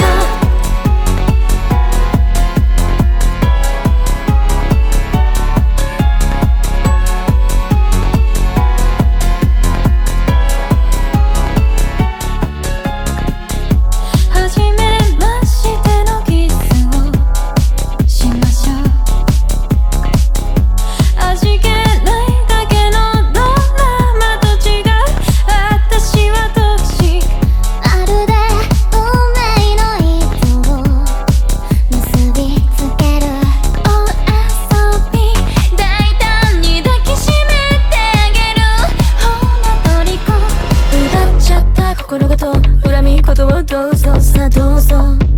멈춰 みことをどうぞさどうぞ。